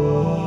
Oh.